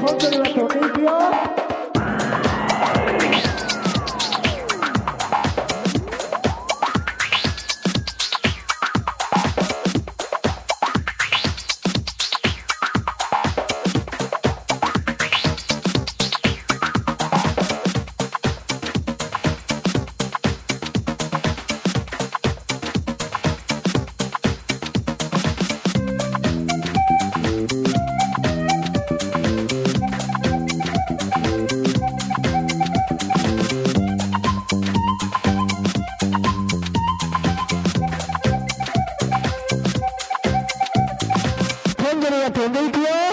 Ponte el bato limpio. la tendencia.